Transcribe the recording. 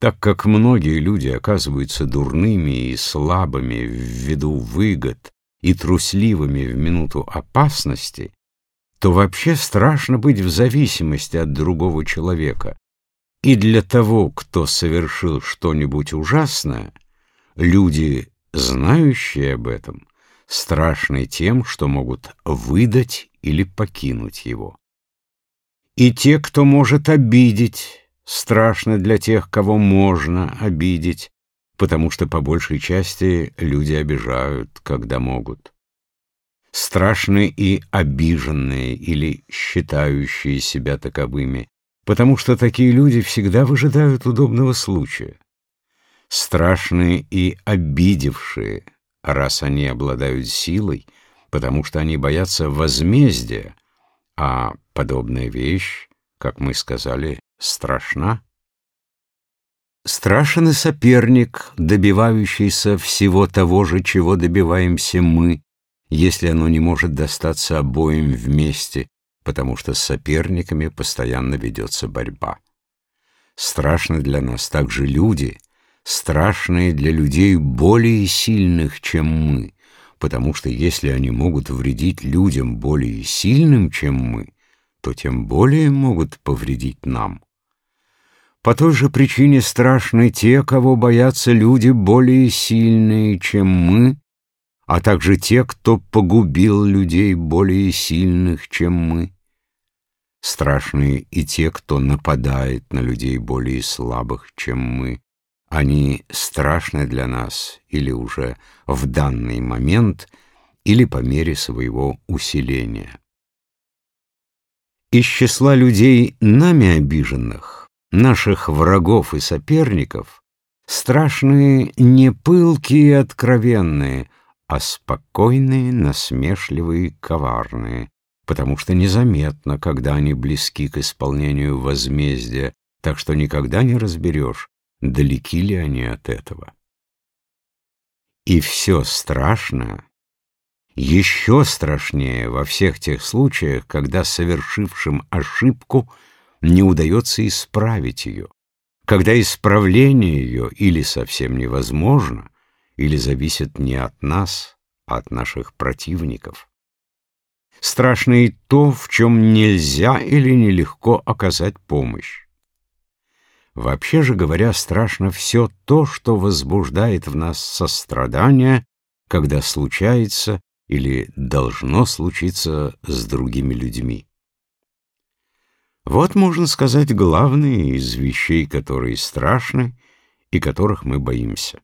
Так как многие люди оказываются дурными и слабыми в виду выгод и трусливыми в минуту опасности, то вообще страшно быть в зависимости от другого человека. И для того, кто совершил что-нибудь ужасное, люди, знающие об этом, страшны тем, что могут выдать или покинуть его. И те, кто может обидеть, страшны для тех, кого можно обидеть, потому что по большей части люди обижают, когда могут. Страшны и обиженные или считающие себя таковыми, потому что такие люди всегда выжидают удобного случая. Страшны и обидевшие, раз они обладают силой, потому что они боятся возмездия, а подобная вещь, как мы сказали, страшна. Страшен и соперник, добивающийся всего того же, чего добиваемся мы, если оно не может достаться обоим вместе, потому что с соперниками постоянно ведется борьба. Страшны для нас также люди, страшные для людей более сильных, чем мы, потому что если они могут вредить людям более сильным, чем мы, то тем более могут повредить нам. По той же причине страшны те, кого боятся люди более сильные, чем мы, а также те, кто погубил людей более сильных, чем мы. Страшны и те, кто нападает на людей более слабых, чем мы. Они страшны для нас или уже в данный момент, или по мере своего усиления. Из числа людей, нами обиженных, наших врагов и соперников страшные не пылкие и откровенные, а спокойные, насмешливые, коварные, потому что незаметно, когда они близки к исполнению возмездия, так что никогда не разберешь, далеки ли они от этого. И все страшное еще страшнее во всех тех случаях, когда совершившим ошибку – не удается исправить ее, когда исправление ее или совсем невозможно, или зависит не от нас, а от наших противников. Страшно и то, в чем нельзя или нелегко оказать помощь. Вообще же говоря, страшно все то, что возбуждает в нас сострадание, когда случается или должно случиться с другими людьми. Вот, можно сказать, главные из вещей, которые страшны и которых мы боимся.